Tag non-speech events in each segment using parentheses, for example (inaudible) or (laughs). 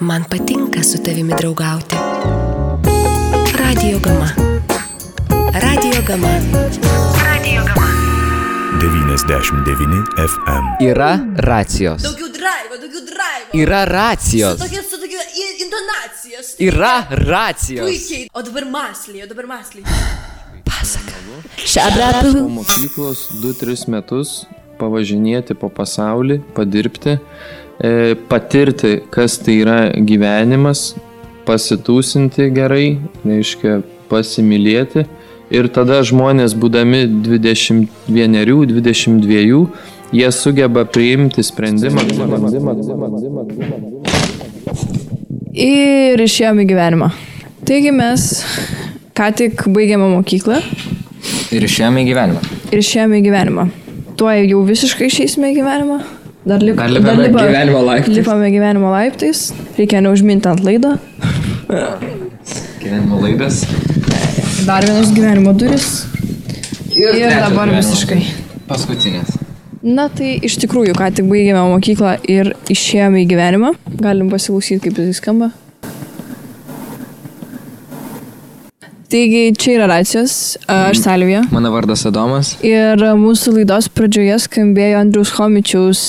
Man patinka su tavimi draugauti. Radio Gama. Radio Gama. Radio Gama. 99 FM. Yra racijos. Daugiau drive, daugiau drive. Yra racijos. Su tokia, su tokia intonacija. su- Yra racijos. Puikiai. O dabar masliai, o dabar masliai. po mokyklos 2-3 metus pavažinėti po pasaulį, padirbti, patirti, kas tai yra gyvenimas, pasitūsinti gerai, reiškia pasimylėti. Ir tada žmonės, būdami 21-22, jie sugeba priimti sprendimą. Ir išėjome į gyvenimą. Taigi mes ką tik baigėme mokyklą Ir išėjome į gyvenimą. ir išėjome į gyvenimą. Tuo jau visiškai išeisime į gyvenimą. Dar, lip, Dar lipame gyvenimo laiptais. Lipame gyvenimo laiptais. Reikia neužminti ant laidą. Gyvenimo laidas. Dar vienas gyvenimo duris. Ir, ir dabar visiškai. Paskutinės. Na tai iš tikrųjų, ką tik baigėme mokyklą ir išėjome į gyvenimą. Galim pasiklausyti, kaip tai skamba. Taigi čia yra racijos, aš Salvija. Mano vardas Adomas. Ir mūsų laidos pradžioje skambėjo Andriaus Homičiaus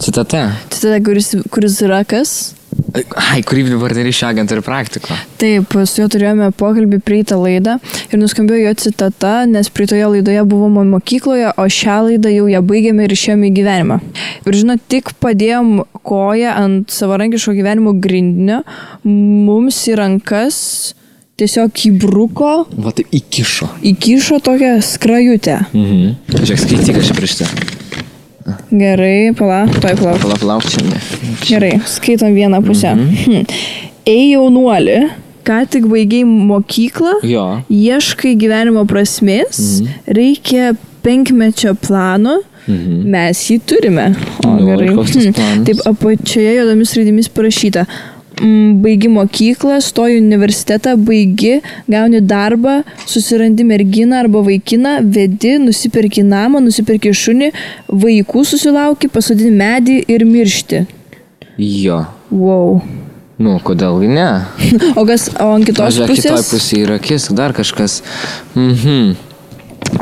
Citata. citata, kuris, kuris yra kas. Ai, kūrybinių partnerysčių agentų ir praktiko. Taip, su juo turėjome pokalbį prieitą laidą ir nuskambėjo jo citata, nes praeitoje laidoje buvome mokykloje, o šią laidą jau ją baigėme ir išėjome į gyvenimą. Ir žinot, tik padėjom koją ant savarankiško gyvenimo grindinio, mums į rankas tiesiog įbruko, Va taip įkišo. įkišo tokią skrajutę. Mhm. Žiūrėk, skaityk aš prieš tai. Gerai, pala, toj palauk. Palauk, palauk, čia. Gerai, skaitom vieną pusę. Mhm. Ei jaunuoli, ką tik baigiai mokyklą, Jo. ieškai gyvenimo prasmės, reikia penkmečio plano, mes jį turime. O, Nu, gerai. planas? Taip, apačioje juodomis raidėmis parašyta. Mm, Baigi mokyklą, stoji universitetą, baigi, gauni darbą, susirandi merginą arba vaikiną, vedi, nusipirki namą, nusipirki šunį, vaikų susilauki, pasodini medį ir miršti. Jo. Wow. Nu, kodėl ne? (laughs) O, kas, o ant kitos Žiūrėk, pusės? kitoj pusėje yra akis, dar kažkas. Mhm.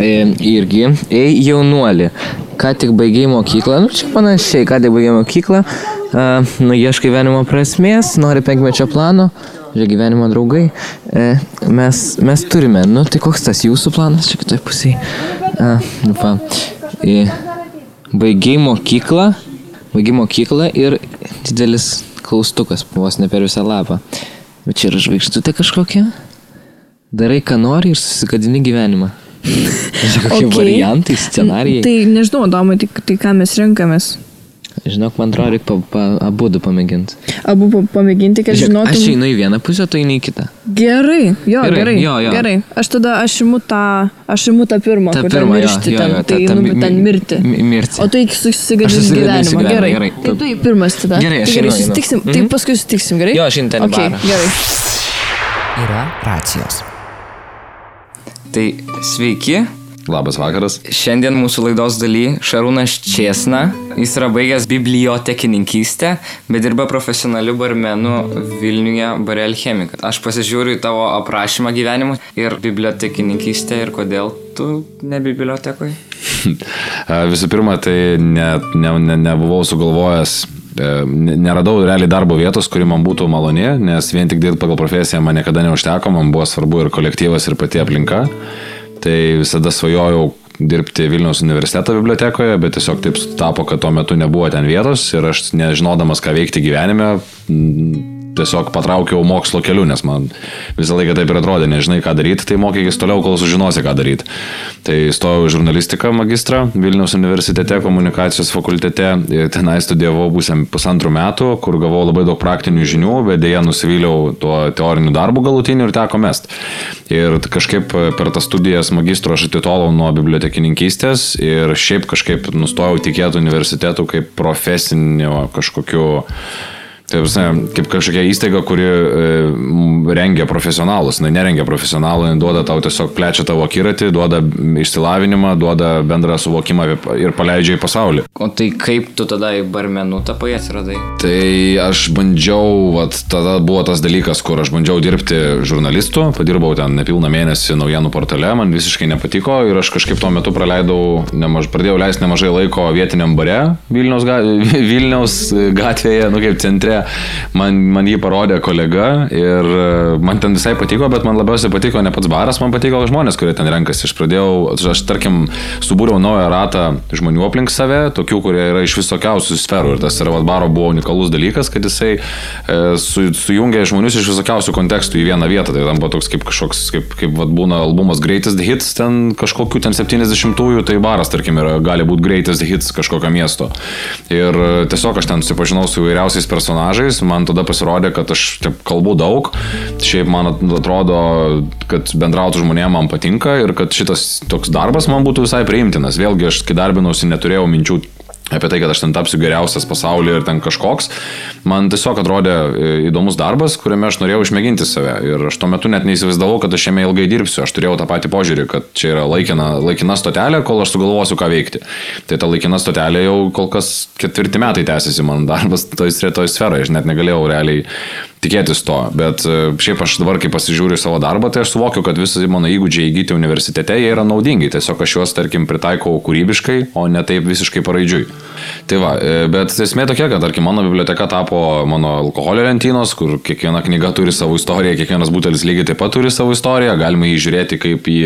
E, irgi, ei jaunuoli, ką tik baigiai mokyklą, nu čia panašiai, ką tik baigiai mokyklą, uh, nu ieškai gyvenimo prasmės, nori penkmečio plano, žiūrėk, gyvenimo draugai, e, mes, mes turime, nu tai koks tas jūsų planas čia kitoj pusėje? Uh, nu, pa, e, baigiai mokyklą, baigiai mokyklą ir didelis klaustukas, vos ne per visą lapą. Bet čia yra žvaigždutė kažkokia? Darai, ką nori ir susigadini gyvenimą. Kokie (laughs) Okei. variantai, scenarijai. Tai nežinau, Domai, tai, tai ką mes renkamės. Žinok, man atrodo, reikia pa, pa, abu du pamėginti. Abu pa- pamėginti, kad Žiūrėk, žinotum. aš einu į vieną pusę, tu eini į kitą. Gerai, jo, Gerai, gerai. jo, jo. gerai. Aš tada, aš imu tą, aš imu tą pirmą, Ta kur ten pirma, jo, miršti, jo, ten, jo, ta- tai ta nu, ten mi- mirti. mi- mirti. O tai Aš susigadinti gyvenimą. gyvenimą, Gerai. gerai. Tai tu į pirmas tada. Gerai, aš tai gerai, susitiksim. Mhm. Tai paskui susitiksim, gerai? Jo, aš einu ten okay. Gerai. Yra racijos. Tai sveiki. Labas vakaras. Šiandien mūsų laidos daly Šarūnas Česna. Jis yra baigęs bibliotekininkystę, bet dirba profesionaliu barmenu Vilniuje Barel Chemika. Aš pasižiūriu į tavo aprašymą gyvenimo ir bibliotekininkystę ir kodėl tu ne bibliotekoje. (laughs) Visų pirma, tai ne, ne, ne, nebuvau sugalvojęs, e, ne- neradau realiai darbo vietos, kuri man būtų maloni, nes vien tik dirbti pagal profesiją man niekada neužteko, man buvo svarbu ir kolektyvas, ir pati aplinka. Tai visada svajojau dirbti Vilniaus universiteto bibliotekoje, bet tiesiog taip sutapo, kad tuo metu nebuvo ten vietos ir aš nežinodamas, ką veikti gyvenime, tiesiog patraukiau mokslo keliu, nes man visą laiką taip ir atrodė, nežinai ką daryti, tai mokykis toliau, kol sužinosi, ką daryti. Tai stojau į žurnalistiką magistrą Vilniaus universitete, komunikacijos fakultete tenai studijavau būsiam pusantrų metų, kur gavau labai daug praktinių žinių, bet dėja nusivyliau tuo teoriniu darbu galutiniu ir teko mest. Ir kažkaip per tas studijas magistro aš atitolau nuo bibliotekininkystės ir šiaip kažkaip nustojau tikėti universitetų kaip profesinio kažkokiu Tai prasme, kaip kažkokia įstaiga, kuri e, rengia profesionalus, na, nerengia profesionalų, duoda tau tiesiog plečia tavo akiratį, duoda išsilavinimą, duoda bendrą suvokimą ir paleidžia į pasaulį. O tai kaip tu tada į barmenų tapai atsiradai? Tai aš bandžiau, vat, tada buvo tas dalykas, kur aš bandžiau dirbti žurnalistu, padirbau ten nepilną mėnesį naujienų portale, man visiškai nepatiko ir aš kažkaip tuo metu praleidau, nemaž, pradėjau leisti nemažai laiko vietiniam bare Vilniaus, ga, (laughs) Vilniaus gatvėje, nu kaip centre. Man, man jį parodė kolega ir e, man ten visai patiko, bet man labiausiai patiko ne pats baras, man patiko žmonės, kurie ten renkasi. Aš pradėjau, aš tarkim, subūriau naują ratą žmonių aplink save, tokių, kurie yra iš visokiausių sferų. Ir tas yra vat, baro buvo unikalus dalykas, kad jisai e, su, sujungia žmonius iš visokiausių kontekstų į vieną vietą. Tai tampa toks kaip kažkoks, kaip, kaip vat, būna albumas Greatest Hits, ten kažkokių ten 70-ųjų, tai baras, tarkim, yra, gali būti Greatest Hits kažkokio miesto. Ir e, tiesiog aš ten susipažinau su įvairiausiais personažais, man tada pasirodė, kad aš taip, kalbu daug, šiaip man atrodo, kad bendrauti žmonėms man patinka ir kad šitas toks darbas man būtų visai priimtinas. Vėlgi aš, kai darbinausi, neturėjau minčių apie tai, kad aš ten tapsiu geriausias pasaulyje ir ten kažkoks. Man tiesiog atrodė e, įdomus darbas, kuriame aš norėjau išmėginti save. Ir aš tuo metu net neįsivaizdavau, kad aš šiame ilgai dirbsiu. Aš turėjau tą patį požiūrį, kad čia yra laikina, laikina stotelė, kol aš sugalvosiu, ką veikti. Tai ta laikina stotelė jau kol kas ketvirti metai tęsiasi man darbas toj, toj sferoje. Aš net negalėjau realiai tikėtis to. Bet e, šiaip aš dabar, kai pasižiūriu savo darbą, tai aš suvokiu, kad visi mano įgūdžiai įgyti universitete, jie yra naudingi. Tiesiog aš juos, tarkim, pritaikau kūrybiškai, o ne taip visiškai paraidžiui. Tai va, e, bet esmė tokia, kad, tarkim, mano biblioteka tapo mano alkoholio lentynos, kur kiekviena knyga turi savo istoriją, kiekvienas butelis lygiai taip pat turi savo istoriją, galima jį žiūrėti kaip į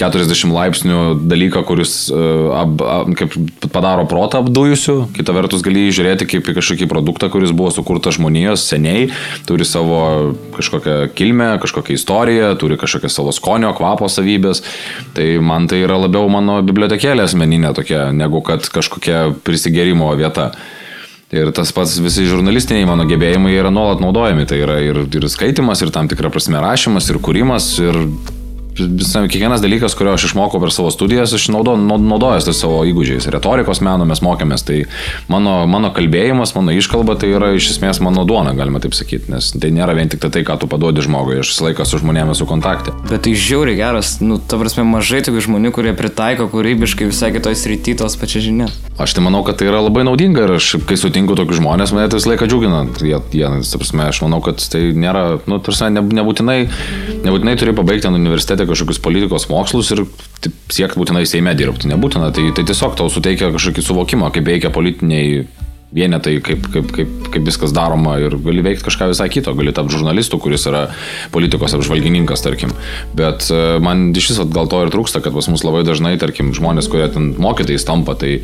40 laipsnių dalyką, kuris uh, ab, ab, kaip padaro protą apdujusiu, kita vertus gali jį žiūrėti kaip į kažkokį produktą, kuris buvo sukurtas žmonijos seniai, turi savo kažkokią kilmę, kažkokią istoriją, turi kažkokią savo skonio, kvapo savybės. Tai man tai yra labiau mano bibliotekėlė asmeninė tokia, negu kad kažkokia prisigerimo vieta. Ir tas pats visi žurnalistiniai mano gebėjimai yra nuolat naudojami. Tai yra ir, ir skaitimas, ir tam tikra prasme rašymas, ir kūrimas, ir kiekvienas dalykas, kurio aš išmokau per savo studijas, aš naudo, naudojuosi tai savo įgūdžiais. Retorikos meno mes mokėmės, tai mano, mano kalbėjimas, mano iškalba tai yra iš esmės mano duona, galima taip sakyti, nes tai nėra vien tik tai, ką tu paduodi žmogui, aš visą laiką su žmonėmis esu kontakte. Bet tai žiauriai geras, nu, ta prasme, mažai tokių žmonių, kurie pritaiko kūrybiškai visai kitoj srity tos pačias žinias. Aš tai manau, kad tai yra labai naudinga ir aš, kai sutinku tokius žmonės, mane tai visą laiką džiugina. Jie, jie, ta prasme, aš manau, kad tai nėra, nu, tarsi, ne, nebūtinai, nebūtinai turi pabaigti ten universitete kažkokius politikos mokslus ir siekti būtinai Seime dirbti. Nebūtina, tai, tai tiesiog tau suteikia kažkokį suvokimą, kaip veikia politiniai vienetai, kaip, kaip, kaip, kaip viskas daroma ir gali veikti kažką visai kito, gali tapti žurnalistu, kuris yra politikos apžvalgininkas, tarkim. Bet e, man iš viso gal to ir trūksta, kad pas mus labai dažnai, tarkim, žmonės, kurie ten mokytais tampa, tai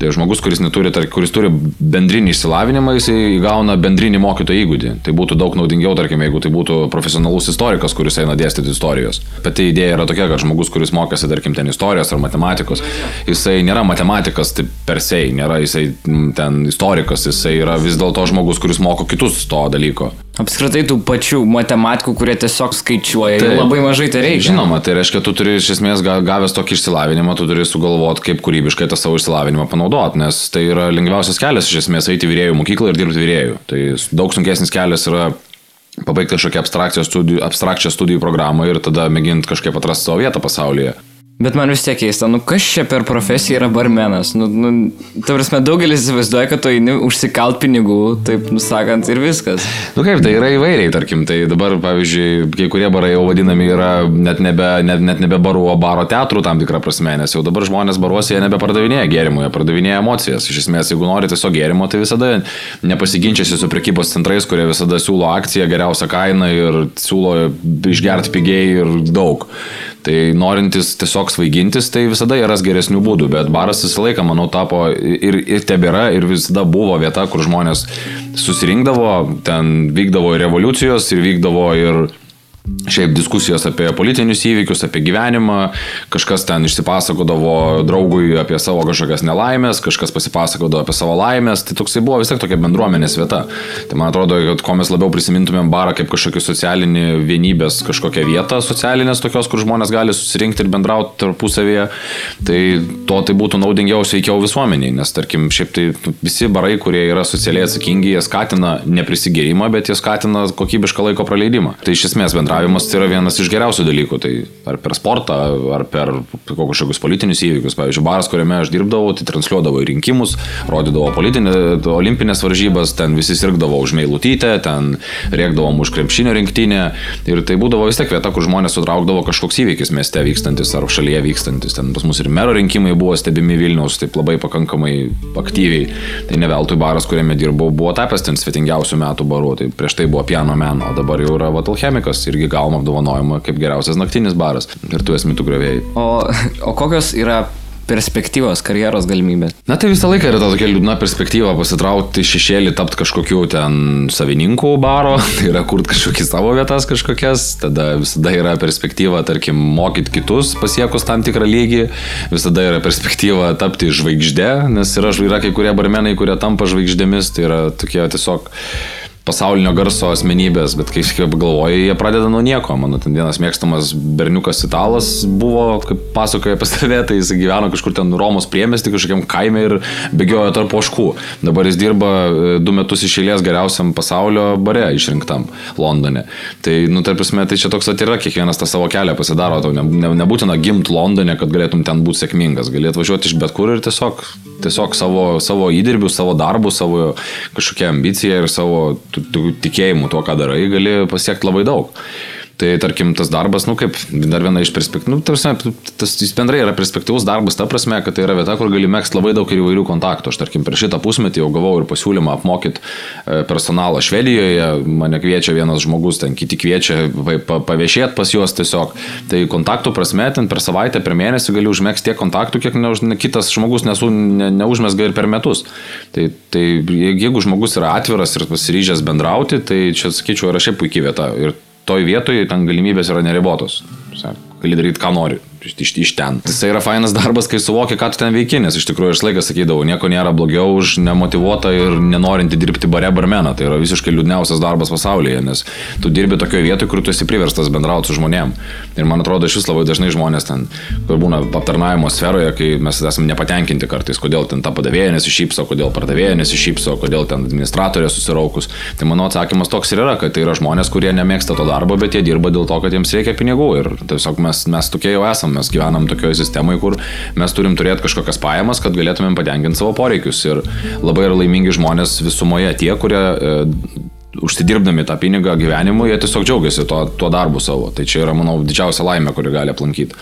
Tai žmogus, kuris, neturi, tar, kuris turi bendrinį išsilavinimą, jisai įgauna bendrinį mokytojo įgūdį. Tai būtų daug naudingiau, tarkim, jeigu tai būtų profesionalus istorikas, kuris eina dėstyti istorijos. Pati idėja yra tokia, kad žmogus, kuris mokėsi, tarkim, ten istorijos ar matematikos, jisai nėra matematikas taip per se, nėra jisai ten istorikas, jisai yra vis dėlto žmogus, kuris moko kitus to dalyko. Apskritai tų pačių matematikų, kurie tiesiog skaičiuoja, tai labai mažai tai reikia. Žinoma, tai reiškia, tu turi iš esmės ga- gavęs tokį išsilavinimą, tu turi sugalvoti, kaip kūrybiškai tą savo išsilavinimą panaudoti, nes tai yra lengviausias kelias iš esmės eiti vyrėjų mokyklą ir dirbti vyrėjų. Tai daug sunkesnis kelias yra pabaigti kažkokią abstrakcijos studijų, abstrakčią studijų programą ir tada mėginti kažkaip atrasti savo vietą pasaulyje. Bet man vis tiek keista, nu kas čia per profesiją yra barmenas? Nu, nu, ta prasme, daugelis įsivaizduoja, kad tu eini užsikalt pinigų, taip nusakant, ir viskas. Nu kaip, tai yra įvairiai, tarkim, tai dabar, pavyzdžiui, kai kurie barai jau vadinami yra net nebe, net, net nebe barų, o baro teatrų tam tikrą prasme, nes jau dabar žmonės baruose jie nebepardavinėja gėrimų, jie pardavinėja emocijas. Iš esmės, jeigu nori tiesiog gėrimo, tai visada nepasiginčiasi su prekybos centrais, kurie visada siūlo akciją, geriausią kainą ir siūlo išgerti pigiai ir daug. Tai norintis tiesiog svaigintis, tai visada ras geresnių būdų, bet baras visą laiką, manau, tapo ir, ir tebėra, ir visada buvo vieta, kur žmonės susirinkdavo, ten vykdavo ir revoliucijos, ir vykdavo ir Šiaip diskusijos apie politinius įvykius, apie gyvenimą, kažkas ten išsipasakodavo draugui apie savo kažkokias nelaimės, kažkas pasipasakodavo apie savo laimės, tai toksai buvo vis tiek tokia bendruomenės vieta. Tai man atrodo, kad ko mes labiau prisimintumėm barą kaip kažkokį socialinį vienybės kažkokią vietą, socialinės tokios, kur žmonės gali susirinkti ir bendrauti tarpusavėje, tai to tai būtų naudingiau, sveikiau visuomeniai, nes tarkim, šiaip tai visi barai, kurie yra socialiai atsakingi, jie skatina neprisigėrimą, bet jie skatina kokybišką laiko praleidimą. Tai iš esmės bendravimas tai yra vienas iš geriausių dalykų. Tai ar per sportą, ar per kažkokius politinius įvykius. Pavyzdžiui, baras, kuriame aš dirbdavau, tai transliuodavo į rinkimus, rodydavo politinė, olimpinės varžybas, ten visi sirgdavo už meilutytę, ten rėkdavom už krepšinio rinktinę. Ir tai būdavo vis tiek vieta, kur žmonės sutraukdavo kažkoks įvykis mieste vykstantis ar šalyje vykstantis. Ten pas mus ir mero rinkimai buvo stebimi Vilniaus, taip labai pakankamai aktyviai. Tai ne veltui baras, kuriame dirbau, buvo tapęs ten svetingiausių metų baru. Tai prieš tai buvo piano meno, o dabar jau yra Vatalchemikas irgi gavom apdovanojimą kaip geriausias naktinis baras. Ir tu esi mitų grevėjai. O, o kokios yra perspektyvos, karjeros galimybės? Na tai visą laiką yra ta tokia liūdna perspektyva pasitraukti šešėlį, tapti kažkokiu ten savininku baro, (laughs) tai yra kurti kažkokį savo vietas kažkokias, tada visada yra perspektyva, tarkim, mokyti kitus pasiekus tam tikrą lygį, visada yra perspektyva tapti žvaigždė, nes yra, yra kai kurie barmenai, kurie tampa žvaigždėmis, tai yra tokie tiesiog pasaulinio garso asmenybės, bet kai kaip galvoji, jie pradeda nuo nieko. Mano ten vienas mėgstamas berniukas italas buvo, kaip pasakoja apie save, tai jis gyveno kažkur ten Romos priemesti, kažkokiam kaime ir bėgiojo tarp oškų. Dabar jis dirba e, du metus išėlės geriausiam pasaulio bare išrinktam Londone. Tai, nu, tarp prasme, tai čia toks atyra, kiekvienas tą savo kelią pasidaro, tau ne, ne, nebūtina gimti Londone, kad galėtum ten būti sėkmingas. Galėtum važiuoti iš bet kur ir tiesiog, tiesiog savo, savo įdirbių, savo darbų, savo kažkokią ambiciją ir savo tikėjimu tuo, ką darai, gali pasiekti labai daug. Tai tarkim, tas darbas, nu kaip dar viena iš perspektyvų, nu, tarsi, tas jis bendrai yra perspektyvus darbas, ta prasme, kad tai yra vieta, kur gali mėgsti labai daug ir įvairių kontaktų. Aš tarkim, per šitą pusmetį jau gavau ir pasiūlymą apmokyti e, personalą Švedijoje, mane kviečia vienas žmogus, ten kiti kviečia paviešėti pas juos tiesiog. Tai kontaktų prasme, ten per savaitę, per mėnesį gali užmėgsti tiek kontaktų, kiek ne, kitas žmogus nesu, ne, neužmėsga ir per metus. Tai, tai jeigu žmogus yra atviras ir pasiryžęs bendrauti, tai čia, sakyčiau, yra šiaip puikia vieta. Ir toj vietoj ten galimybės yra neribotos. Gali daryti, ką nori iš, iš ten. Tai yra fainas darbas, kai suvoki, ką tu ten veiki, nes iš tikrųjų aš laiką sakydavau, nieko nėra blogiau už nemotivuotą ir nenorinti dirbti bare barmeną. Tai yra visiškai liūdniausias darbas pasaulyje, nes tu dirbi tokioje vietoje, kur tu esi priverstas bendrauti su žmonėm. Ir man atrodo, iš vis labai dažnai žmonės ten, kur būna aptarnavimo sferoje, kai mes esame nepatenkinti kartais, kodėl ten ta padavėja nesišypso, kodėl pardavėja nesišypso, kodėl ten administratorė susiraukus. Tai mano atsakymas toks ir yra, kad tai yra žmonės, kurie nemėgsta to darbo, bet jie dirba dėl to, kad jiems reikia pinigų. Ir tiesiog mes, mes tokie jau esame gyvenam. Mes gyvenam tokioje sistemoje, kur mes turim turėti kažkokias pajamas, kad galėtumėm patenkinti savo poreikius. Ir labai yra laimingi žmonės visumoje tie, kurie e, užsidirbdami tą pinigą gyvenimui, jie tiesiog džiaugiasi tuo, tuo darbu savo. Tai čia yra, manau, didžiausia laimė, kuri gali aplankyti.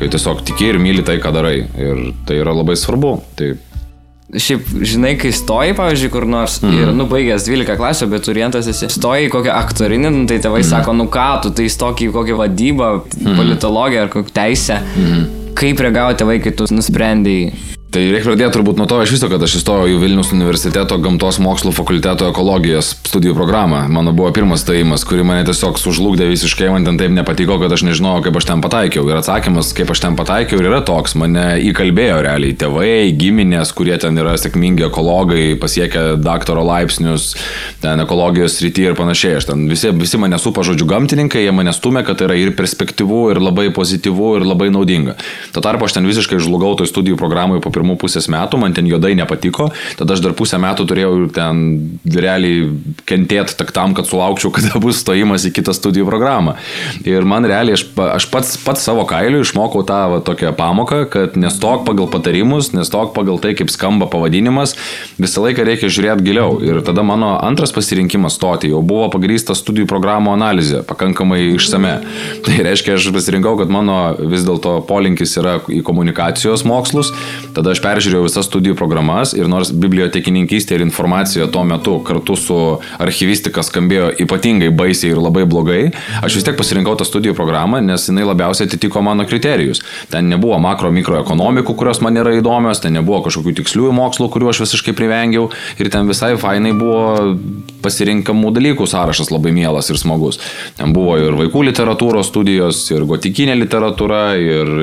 Kai tiesiog tiki ir myli tai, ką darai. Ir tai yra labai svarbu. Tai Šiaip, žinai, kai stoji, pavyzdžiui, kur nors mm. ir, nu, baigęs 12 klasę, bet turientas esi, stoji kokią aktorinį, nu, tai tėvai mm. sako, nu ką, tu tai stoki į kokią vadybą, mm. politologiją ar kokią teisę. Mm. Kaip reagavo tėvai, kai tu nusprendėjai Tai reikia pradėti turbūt nuo to iš viso, kad aš įstojau į Vilnius universiteto gamtos mokslų fakulteto ekologijos studijų programą. Mano buvo pirmas stojimas, kuri mane tiesiog sužlugdė visiškai, man ten taip nepatiko, kad aš nežinojau, kaip aš ten pataikiau. Ir atsakymas, kaip aš ten pataikiau, yra toks. Mane įkalbėjo realiai tėvai, giminės, kurie ten yra sėkmingi ekologai, pasiekę daktaro laipsnius, ten ekologijos rytyje ir panašiai. Aš ten visi, visi mane supa žodžiu gamtininkai, jie mane stumė, kad tai yra ir perspektyvu, ir labai pozityvu, ir labai naudinga. Tuo tarpu aš ten visiškai žlugau toj studijų programoje po pirmų pusės metų, man ten juodai nepatiko, tada aš dar pusę metų turėjau ten realiai kentėti tik tam, kad sulaukčiau, (laughs) kada bus stojimas į kitą studijų programą. Ir man realiai aš, aš pats, pats savo kailiu išmokau tą va, tokią pamoką, kad nestok pagal patarimus, nestok pagal tai, kaip skamba pavadinimas, visą laiką reikia žiūrėti giliau. Ir tada mano antras pasirinkimas stoti jau buvo pagrįsta studijų programų analizė, pakankamai išsame. (laughs) Tai reiškia, aš pasirinkau, kad mano vis dėlto polinkis yra į komunikacijos mokslus, tada aš peržiūrėjau visas studijų programas ir nors bibliotekininkystė ir informacija tuo metu kartu su archyvistika skambėjo ypatingai baisiai ir labai blogai, aš vis tiek pasirinkau tą studijų programą, nes jinai labiausiai atitiko mano kriterijus. Ten nebuvo makro mikroekonomikų, kurios man yra įdomios, ten nebuvo kažkokių tiksliųjų mokslų, kuriuos aš visiškai privengiau ir ten visai fainai buvo pasirinkamų dalykų sąrašas labai mielas ir smagus. Ten buvo ir vaikų literatūros studijos, ir gotikinė literatūra, ir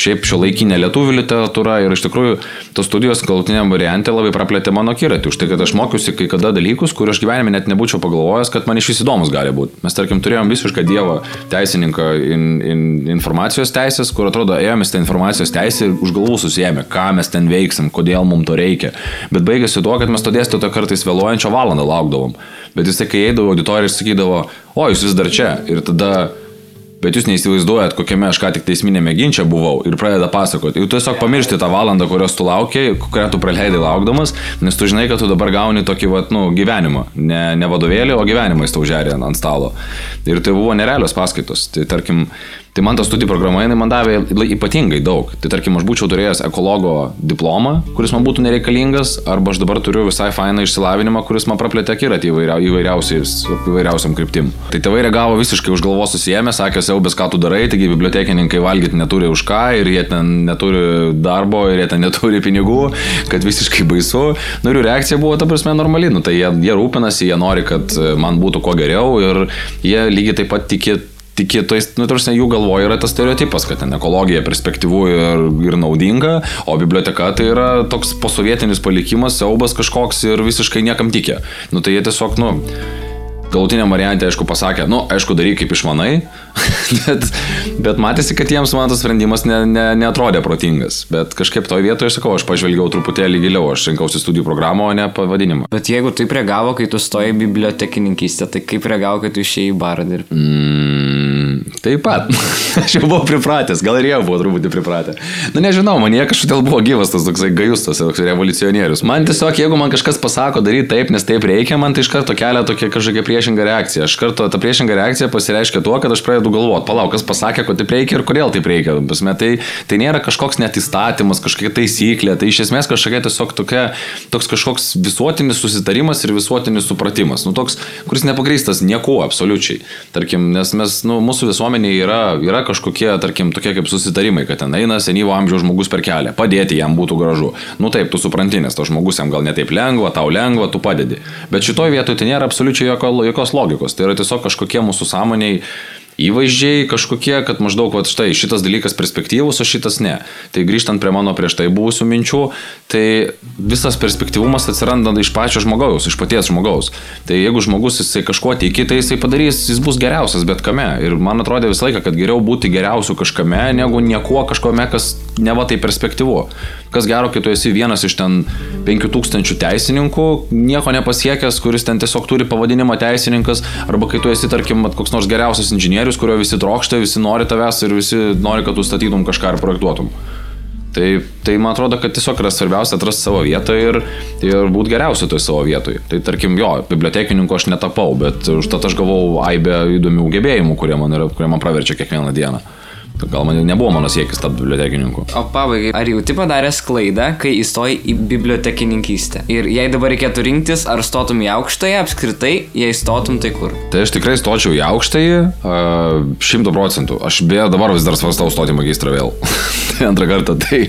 šiaip šio laikinė lietuvių literatūra ir iš tikrųjų tos studijos galutiniam variante labai praplėtė mano kiratį. Už tai, kad aš mokiausi kai kada dalykus, kur aš gyvenime net nebūčiau pagalvojęs, kad man iš vis įdomus gali būti. Mes tarkim turėjom visišką dievą teisininką in, in, informacijos teisės, kur atrodo ėjomės tą informacijos teisę ir už galvų susijėmė, ką mes ten veiksim, kodėl mums to reikia. Bet baigėsi tuo, kad mes to dėstytojo kartais vėluojančią valandą laukdavom. Bet jisai, kai eidavo auditoriją, sakydavo, o jūs vis dar čia. Ir tada bet jūs neįsivaizduojat, kokiame aš ką tik teisminėme ginčia buvau ir pradeda pasakoti. Jau tiesiog pamiršti tą valandą, kurios tu laukiai, kurią tu praleidai laukdamas, nes tu žinai, kad tu dabar gauni tokį, vat, nu, gyvenimą. Ne, ne vadovėlį, o gyvenimą jis tau žerė ant stalo. Ir tai buvo nerealios paskaitos. Tai tarkim, Tai man ta studijų programa, jinai man davė ypatingai daug. Tai tarkim, aš būčiau turėjęs ekologo diplomą, kuris man būtų nereikalingas, arba aš dabar turiu visai fainą išsilavinimą, kuris man praplėtė akiratį įvairiausiam kryptim. Tai tėvai reagavo visiškai už galvos susijęmę, sakė, siaubės, ką tu darai, taigi bibliotekininkai valgyti neturi už ką ir jie ten neturi darbo ir jie ten neturi pinigų, kad visiškai baisu. Nu ir reakcija buvo, ta prasme, normali. Nu, tai jie, jie rūpinasi, jie nori, kad man būtų kuo geriau ir jie lygiai taip pat tiki tiki, tai, nu, tarsi jų galvoje yra tas stereotipas, kad ten ekologija perspektyvų ir, ir naudinga, o biblioteka tai yra toks posovietinis palikimas, siaubas kažkoks ir visiškai niekam tikė. Nu, tai jie tiesiog, nu, galutiniam variantė, aišku, pasakė, nu, aišku, daryk kaip išmanai, (laughs) bet, bet matėsi, kad jiems man tas sprendimas ne, ne, neatrodė protingas. Bet kažkaip toje vietoje, aš sakau, aš pažvelgiau truputėlį giliau, aš rinkausi studijų programą, o ne pavadinimą. Bet jeigu taip reagavo, kai tu stojai bibliotekininkystę, tai kaip reagavo, kai tu išėjai į barą dirbti? Mm, taip pat. (laughs) aš jau buvau pripratęs, gal ir jie buvo truputį pripratę. Na nu, nežinau, man jie kažkodėl buvo gyvas tas toksai gajus, tas toks revoliucionierius. Man tiesiog, jeigu man kažkas pasako daryti taip, nes taip reikia, man tai iš karto kelia tokia kažkokia priešinga reakcija. Aš karto ta priešinga reakcija pasireiškia tuo, kad aš pradedu galvoti, palauk, kas pasakė, kad taip reikia ir kodėl taip reikia. Pasme, tai, tai nėra kažkoks net įstatymas, kažkokia taisyklė, tai iš esmės kažkokia tiesiog tokia, toks kažkoks visuotinis susitarimas ir visuotinis supratimas. Nu, toks, kuris nepagrįstas niekuo absoliučiai. Tarkim, nes mes, nu, mūsų visuomenėje yra, yra kažkokie, tarkim, tokie kaip susitarimai, kad ten eina senyvo amžiaus žmogus per kelią, padėti jam būtų gražu. Nu taip, tu supranti, nes tas žmogus jam gal netaip lengva, tau lengva, tu padedi. Bet šitoje vietoje tai nėra absoliučiai jokio, jokios logikos. Tai yra tiesiog kažkokie mūsų sąmoniai įvaizdžiai kažkokie, kad maždaug, va štai, šitas dalykas perspektyvus, o šitas ne. Tai grįžtant prie mano prieš tai buvusių minčių, tai visas perspektyvumas atsiranda iš pačio žmogaus, iš paties žmogaus. Tai jeigu žmogus jisai kažkuo tiki, tai jisai padarys, jis bus geriausias bet kame. Ir man atrodė visą laiką, kad geriau būti geriausiu kažkame, negu niekuo kažkame, kas neva tai perspektyvu. Kas gero, kai tu esi vienas iš ten 5000 teisininkų, nieko nepasiekęs, kuris ten tiesiog turi pavadinimą teisininkas, arba kai tu esi, tarkim, koks nors geriausias inžinierius, kurio visi trokšta, visi nori tavęs ir visi nori, kad tu statytum kažką ir projektuotum. Tai, tai man atrodo, kad tiesiog yra svarbiausia atrasti savo vietą ir, ir būti geriausiu toje savo vietoje. Tai tarkim, jo, bibliotekininku aš netapau, bet užtat aš gavau aibę įdomių gebėjimų, kurie man, yra, kurie man praverčia kiekvieną dieną. Gal man nebuvo mano siekis tapti bibliotekininku. O pabaigai, ar jauti padaręs klaidą, kai įstojai į bibliotekininkystę? Ir jei dabar reikėtų rinktis, ar stotum į aukštąją apskritai, jei stotum, tai kur? Tai aš tikrai stočiau į aukštąjį, šimtų procentų. Aš beje dabar vis dar svarstau stoti magistrą vėl. (laughs) tai antrą kartą. Tai,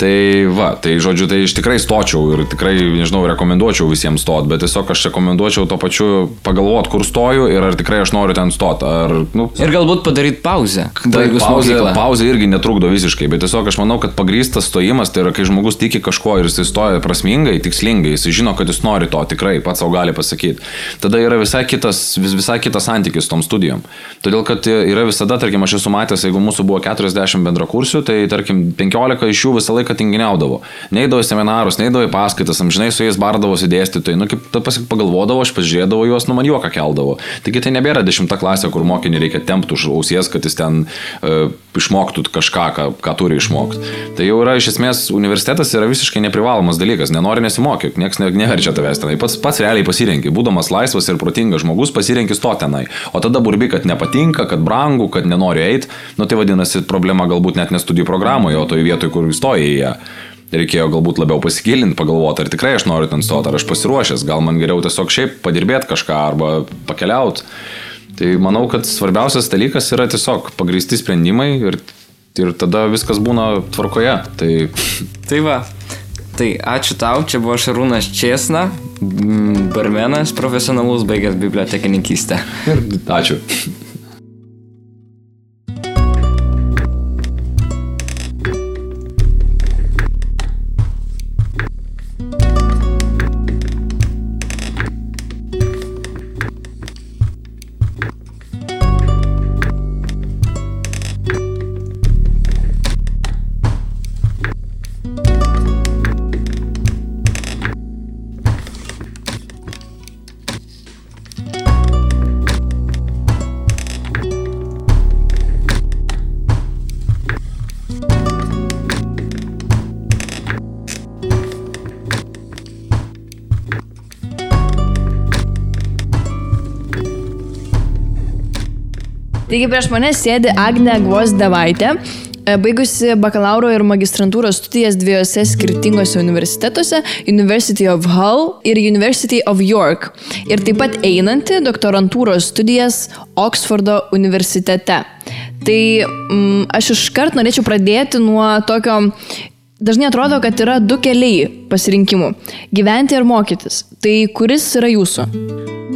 tai va, tai žodžiu, tai aš tikrai stočiau ir tikrai, nežinau, rekomenduočiau visiems stot, bet tiesiog aš rekomenduočiau to pačiu pagalvoti, kur stoju ir ar tikrai aš noriu ten stoti. Ar, nu, ir galbūt padaryti pauzę. Tai pauzę pauzė, pauzė irgi netrukdo visiškai, bet tiesiog aš manau, kad pagrystas stojimas tai yra, kai žmogus tiki kažko ir jis stoja prasmingai, tikslingai, jis žino, kad jis nori to tikrai, pats savo gali pasakyti. Tada yra visai kitas, vis, visai kitas santykis tom studijom. Todėl, kad yra visada, tarkim, aš esu matęs, jeigu mūsų buvo 40 bendrakursių, tai tarkim 15 iš jų visą laiką tinginiaudavo. Neįdavo į seminarus, neįdavo į paskaitas, amžinai su jais bardavosi dėstytojai, nu kaip pagalvodavo, aš pažiūrėdavau juos, nu man juoką keldavo. Taigi tai nebėra dešimta klasė, kur mokinį reikia tempti už ausies, kad jis ten uh, išmoktų kažką, ką, ką turi išmokti. Tai jau yra iš esmės universitetas yra visiškai neprivalomas dalykas, nenori nesimokyk, niekas ne, neverčia tavęs tenai, pats, pats realiai pasirenki, būdamas laisvas ir protingas žmogus pasirenki sto tenai, o tada burbi, kad nepatinka, kad brangu, kad nenori eiti, nu tai vadinasi problema galbūt net ne studijų programoje, o toje vietoje, kur įstojai į ją. reikėjo galbūt labiau pasigilinti, pagalvoti, ar tikrai aš noriu ten stoti, ar aš pasiruošęs, gal man geriau tiesiog šiaip padirbėti kažką arba pakeliauti. Tai manau, kad svarbiausias dalykas yra tiesiog pagristi sprendimai ir, ir tada viskas būna tvarkoje. Tai Tai va. Tai ačiū tau, čia buvo Šarūnas Česna, barmenas, profesionalus, baigęs bibliotekininkystę. ir ačiū. Taigi prieš mane sėdi Agne Gvozdevaitė, e, baigusi bakalauro ir magistrantūros studijas dviejose skirtingose universitetuose - University of Hull ir University of York. Ir taip pat einanti doktorantūros studijas Oksfordo universitete. Tai mm, aš iškart norėčiau pradėti nuo tokio Dažnai atrodo, kad yra du keliai pasirinkimų - gyventi ir mokytis. Tai kuris yra jūsų?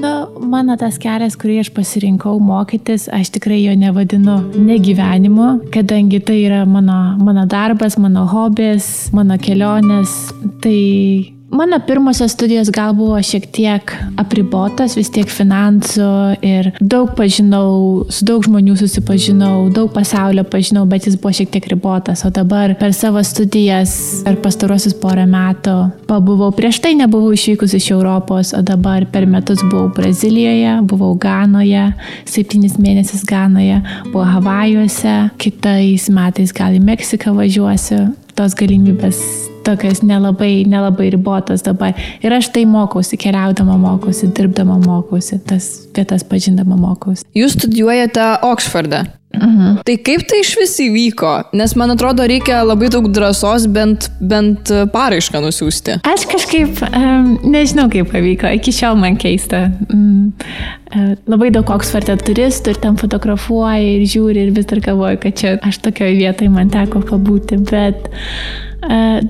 Na, mano tas kelias, kurį aš pasirinkau mokytis, aš tikrai jo nevadinu negyvenimu, kadangi tai yra mano, mano darbas, mano hobis, mano kelionės. Tai Mano pirmosios studijos gal buvo šiek tiek apribotas, vis tiek finansų ir daug pažinau, su daug žmonių susipažinau, daug pasaulio pažinau, bet jis buvo šiek tiek ribotas. O dabar per savo studijas per pastarosius porą metų pabuvau, prieš tai nebuvau išvykus iš Europos, o dabar per metus buvau Brazilijoje, buvau Ganoje, septynis mėnesius Ganoje, buvau Havajuose, kitais metais gal į Meksiką važiuosiu. Tos galimybės tokios nelabai, nelabai ribotos dabar. Ir aš tai mokausi, keliaudama mokausi, dirbdama mokausi, tas vietas pažindama mokausi. Jūs studijuojate Oksforde. Mhm. Tai kaip tai iš vis įvyko? Nes man atrodo, reikia labai daug drąsos bent, bent paraišką nusiųsti. Aš kažkaip um, nežinau, kaip pavyko, iki šiol man keista. Mm, uh, labai daug Oksfordo turistų ir ten fotografuoja ir žiūri ir vis dar galvoju, kad čia aš tokioje vietoje man teko pabūti, bet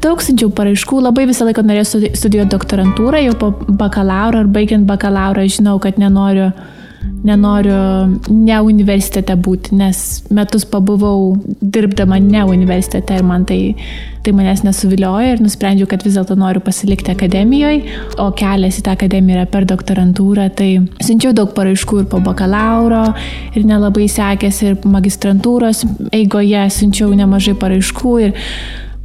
daug siunčiau paraiškų, labai visą laiką norėjau studijuoti doktorantūrą, jau po bakalauro ar baigiant bakalauro žinau, kad nenoriu nenoriu ne universitete būti, nes metus pabuvau dirbdama ne universitete ir man tai, tai manęs nesuviliojo ir nusprendžiau, kad vis dėlto noriu pasilikti akademijoje, o kelias į tą akademiją yra per doktorantūrą, tai siunčiau daug paraiškų ir po bakalauro ir nelabai sekėsi ir magistrantūros eigoje siunčiau nemažai paraiškų ir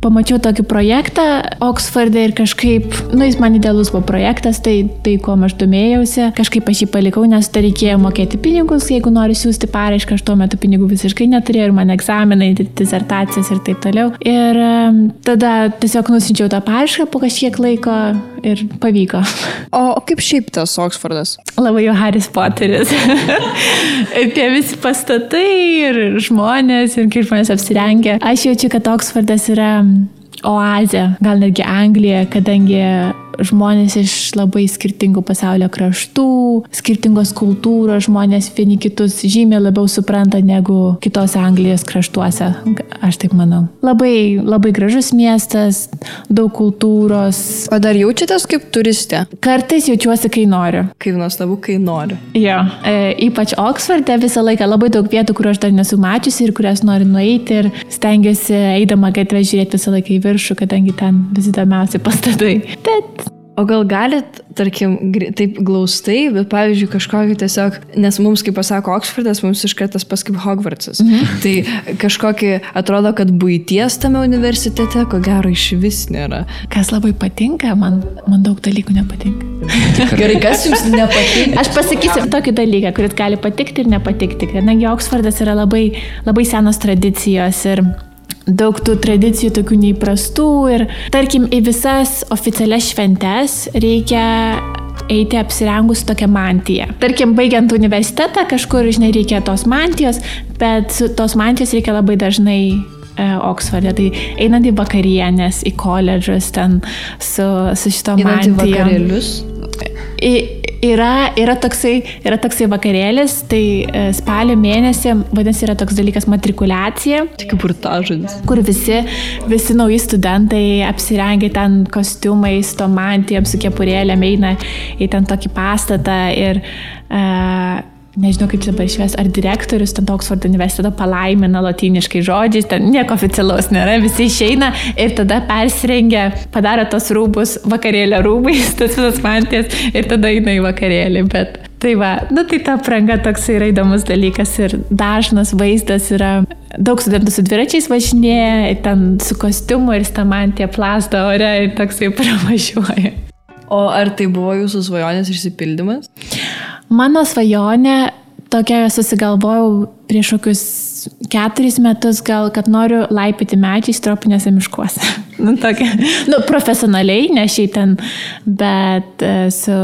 pamačiau tokį projektą Oksforde ir kažkaip, nu jis man idealus buvo projektas, tai, tai kuo aš domėjausi, kažkaip aš jį palikau, nes tai reikėjo mokėti pinigus, jeigu nori siūsti paraišką, aš tuo metu pinigų visiškai neturėjau ir man egzaminai, disertacijas ir taip toliau. Ir tada tiesiog nusinčiau tą paraišką po kažkiek laiko ir pavyko. (laughs) O, o kaip šiaip tas Oksfordas? Labai jau Haris Poteris. (laughs) ir tie visi pastatai ir žmonės ir kaip žmonės apsirengia. Aš jaučiu, kad Oksfordas yra oazė, gal netgi Anglija, kadangi žmonės iš labai skirtingų pasaulio kraštų, skirtingos kultūros, žmonės vieni kitus žymiai labiau supranta negu kitos Anglijos kraštuose, aš taip manau. Labai, labai gražus miestas, daug kultūros. O dar jaučiatės kaip turistė? Kartais jaučiuosi, kai noriu. Kaip nuostabu, kai noriu. Jo, e, ypač Oksforde visą laiką labai daug vietų, kur aš dar nesu mačiusi ir kurias noriu nueiti ir stengiuosi eidama gatvę žiūrėti visą laiką į viršų, kadangi ten vis įdomiausi pastatai. Bet O gal galit, tarkim, taip glaustai, bet pavyzdžiui kažkokį tiesiog, nes mums, kaip pasako Oksfordas, mums iškart tas pas kaip Hogwartsas. Mhm. Tai kažkokį, atrodo, kad būties tame universitete, ko gero, iš vis nėra. Kas labai patinka, man, man daug dalykų nepatinka. Gerai, kas jums nepatinka? Aš pasakysiu tokį dalyką, kuris gali patikti ir nepatikti. Kadangi Oksfordas yra labai, labai senos tradicijos ir daug tų tradicijų tokių neįprastų ir tarkim į visas oficialias šventes reikia eiti apsirengus tokią mantiją. Tarkim, baigiant universitetą kažkur, žinai, reikia tos mantijos, bet tos mantijos reikia labai dažnai e, Oksforde, tai einant į vakarienės, į koledžus, ten su, su šito Einant į vakarėlius. Yra, yra, toksai, yra toksai vakarėlis, tai e, spalio mėnesį, vadinasi, yra toks dalykas matrikulacija, Tik burtažodis. kur visi, visi nauji studentai apsirengia ten kostiumais, to mantijom, su kepurėlėm eina į ten tokį pastatą ir uh, nežinau kaip dabar išves, ar direktorius ten Oxford universiteto palaimina latiniškai žodžiais, ten nieko oficialaus nėra, visi išeina ir tada persirengia, padaro tos rūbus vakarėlio rūbais, (laughs) tas visas mantijas ir tada eina į vakarėlį, bet Tai va, nu tai ta pranga toks yra įdomus dalykas ir dažnas vaizdas yra, daug studentų su dviračiais važinėja, ten su kostiumu ir stamantė plasda ore ir toksai pravažiuoja. O ar tai buvo jūsų svajonės išsipildymas? Mano svajonė tokia susigalvojau prieš kokius keturis metus gal, kad noriu laipyti medžiais tropinėse miškuose. (laughs) nu, tokia, nu, profesionaliai, ne šiaip ten, bet e, su...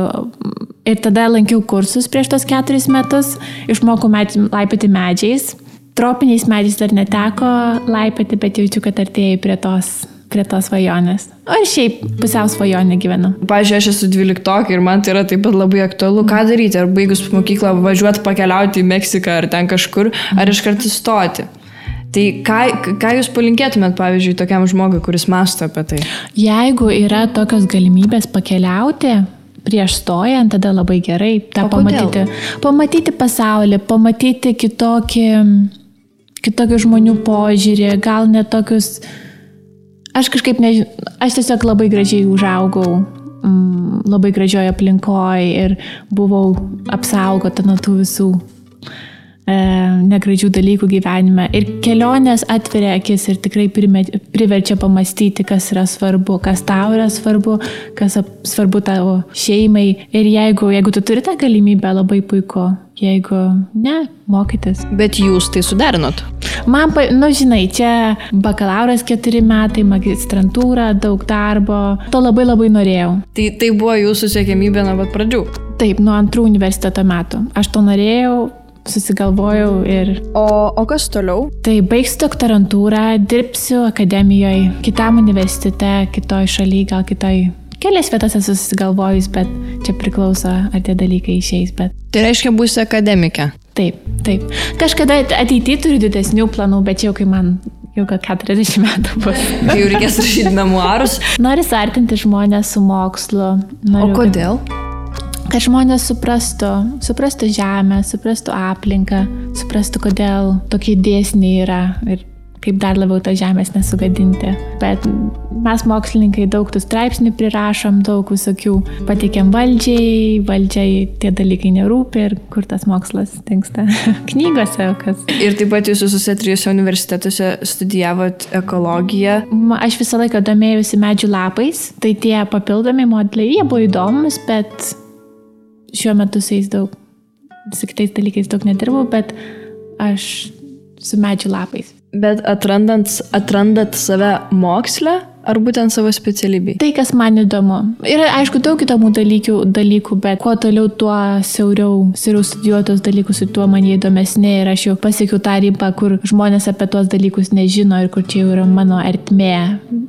Ir tada lankiau kursus prieš tos keturis metus, išmokau medži, laipyti medžiais. Tropiniais medžiais dar neteko laipyti, bet jaučiu, kad artėjai prie tos, prie tos svajonės. O ir šiaip pusiau svajonę gyvenu. Pavyzdžiui, aš esu dvyliktokė ir man tai yra taip pat labai aktualu, ką daryti, ar baigus mokyklą važiuoti pakeliauti į Meksiką ar ten kažkur, ar iškart įstoti. Tai ką, ką jūs palinkėtumėt, pavyzdžiui, tokiam žmogui, kuris masto apie tai? Jeigu yra tokios galimybės pakeliauti, prieš stojant, tada labai gerai tą pamatyti. Pamatyti pasaulį, pamatyti kitokį, kitokį žmonių požiūrį, gal net tokius... Aš kažkaip nežinau, aš tiesiog labai gražiai užaugau, mm, labai gražioje aplinkoje ir buvau apsaugota nuo tų visų e, negražių dalykų gyvenime. Ir kelionės atveria akis ir tikrai prime, priverčia pamastyti, kas yra svarbu, kas tau yra svarbu, kas ap, svarbu tavo šeimai. Ir jeigu, jeigu tu turi tą galimybę, labai puiku. Jeigu ne, mokytis. Bet jūs tai suderinot. Man, pa- nu žinai, čia bakalauras keturi metai, magistrantūra, daug darbo. To labai labai norėjau. Tai, tai buvo jūsų siekiamybė nuo pat pradžių. Taip, nuo antrų universiteto metų. Aš to norėjau, susigalvojau ir O, o kas toliau? Tai baigsiu doktorantūrą, dirbsiu akademijoje, kitam universitete, kitoj šalyje, gal kitoj. Kelias vietas esu susigalvojus, bet čia priklauso, ar tie dalykai išeis. Bet Tai reiškia, būsi akademikė. taip, taip. Kažkada ateityje turiu didesnių planų, bet jau kai man jau gal 40 metų bus. (laughs) Tai jau reikės rašyti memoarus. Noriu sartinti žmonės su mokslu. O Noriu, kodėl? Kad, kad žmonės suprastų, suprastų žemę, suprastų aplinką, suprastų, kodėl tokie dėsniai yra ir kaip dar labiau tą žemės nesugadinti. Bet mes mokslininkai daug tų straipsnių prirašom, daug visokių pateikiam valdžiai, valdžiai tie dalykai nerūpi ir kur tas mokslas tinksta. (laughs) Knygose, kas. Ir taip pat jūs visose trijose universitetuose studijavot ekologiją. Aš visą laiką domėjausi medžių lapais, tai tie papildomi modeliai, jie buvo įdomus, bet šiuo metu su jais daug, su kitais dalykais daug nedirbau, bet aš su medžių lapais. Bet atrandant, atrandat save moksle ar būtent savo specialybėje? Tai, kas man įdomu. Yra, aišku, daug įdomų dalykų, dalykų bet kuo toliau, tuo siauriau, siauriau studijuotos dalykus ir tuo man jie įdomesnė. Ir aš jau pasiekiau tą ribą, kur žmonės apie tuos dalykus nežino ir kur čia jau yra mano ertmė.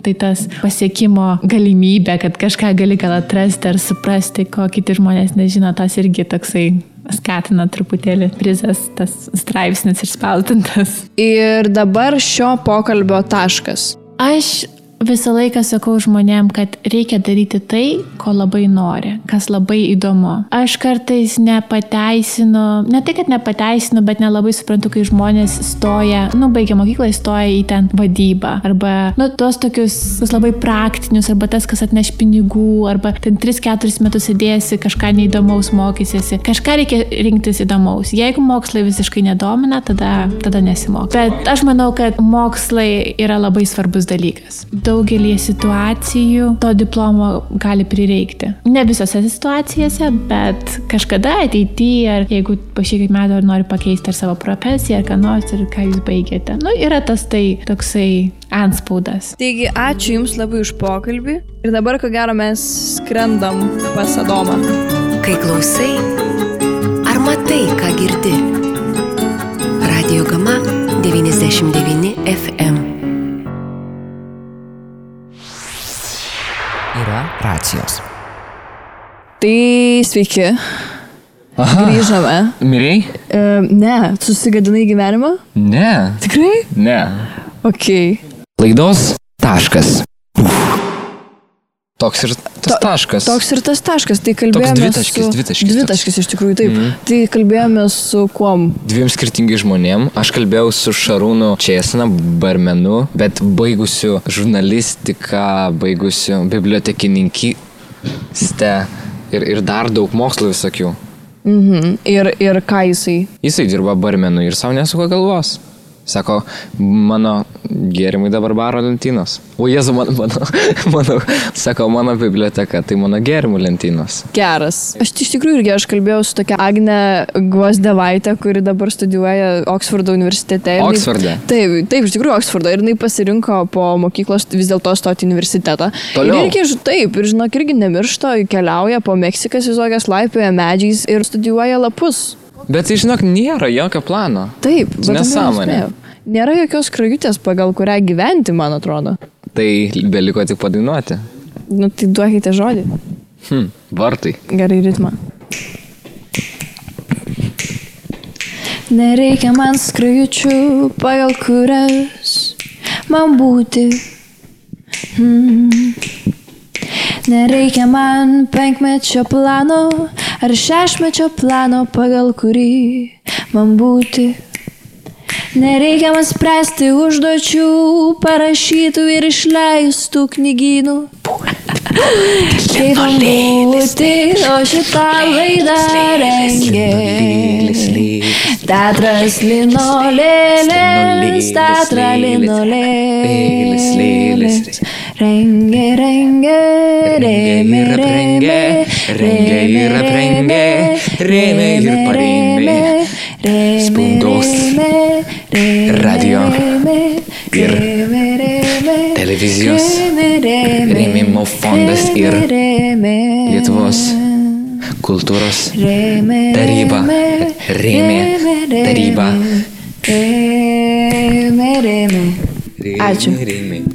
Tai tas pasiekimo galimybė, kad kažką gali gal atrasti ar suprasti, ko kiti žmonės nežino, tas irgi toksai skatina truputėlį prizas, tas straipsnis išspausdintas. Ir dabar šio pokalbio taškas. Aš visą laiką sakau žmonėm, kad reikia daryti tai, ko labai nori, kas labai įdomu. Aš kartais nepateisinu, ne tai, kad nepateisinu, bet nelabai suprantu, kai žmonės stoja, nu, baigia mokyklą, stoja į ten vadybą. Arba, nu, tos tokius, tas labai praktinius, arba tas, kas atneš pinigų, arba ten 3-4 metus sėdėsi, kažką neįdomaus mokysiesi. Kažką reikia rinktis įdomaus. Jeigu mokslai visiškai nedomina, tada, tada nesimok. Bet aš manau, kad mokslai yra labai svarbus dalykas. Daugelį situacijų to diplomo gali prireikti. Ne visose situacijose, bet kažkada ateityje, ar jeigu po šiek tiek metų ar nori pakeisti ar savo profesiją, ar ką nors, ir ką jūs baigėte. Nu, yra tas tai toksai anspaudas. Taigi, ačiū Jums labai už pokalbį. Ir dabar, ko gero, mes skrendam pas Adomą. Kai klausai, ar matai, ką girdi? Radio Gama 99 FM. Sveiki, Aha. grįžome. Miriai? E, ne, susigadinai gyvenimą? Ne. Tikrai? Ne. Ok. Laidos taškas. Toks ir tas To- taškas. Toks ir tas taškas, tai kalbėjome dvitaškis, su... dvitaškis Dvitaškis iš tikrųjų, taip. Mhm. Tai kalbėjome su kuom? Dviem skirtingai žmonėm. Aš kalbėjau su Šarūnu Česna, barmenu, bet baigusiu žurnalistiką, baigusiu bibliotekininkystę ir, ir dar daug mokslo visokių. Mhm. Ir, ir ką jisai? Jisai dirba barmenu ir savo nesuka galvos. Sako, mano gėrimai dabar baro lentynos. O Jėzu, mano, mano, (laughs) mano, sako, mano biblioteka, tai mano gėrimų lentynos. Geras. Aš iš tikrųjų irgi aš kalbėjau su tokia Agne Gvozdevaitė, kuri dabar studijuoja Oksfordo universitete. Oksforde? Taip, taip, iš tikrųjų Oksfordo. Ir jinai pasirinko po mokyklos vis dėlto stoti universitetą. Toliau? Ir irgi, taip, ir žinok, irgi nemiršto, keliauja po Meksikas visokias laipioja medžiais ir studijuoja lapus. Bet tai žinok, nėra jokio plano. Taip, Tai nesąmonė. Nėra jokios krajutės, pagal kurią gyventi, man atrodo. Tai beliko tik padainuoti. Nu, tai duokite žodį. Hm, vartai. Gerai ritmą. Nereikia man skrajučių, pagal kurias man būti. Hmm. Nereikia man penkmečio plano ar šešmečio plano, pagal kurį man būti. Nereikia man spręsti užduočių, parašytų ir išleistų knygynų. Kaip būti, o šitą laidą rengė. Teatras linolėlės, teatrą linolėlės. Rengė, rengė, rėmė, rėmė, rengė ir aprengė, rėmė ir parėmė. Spaudos, radio ir televizijos rėmimo fondas ir Lietuvos kultūros taryba rėmė tarybą. Rėmė, rėmė. Ačiū.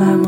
I want.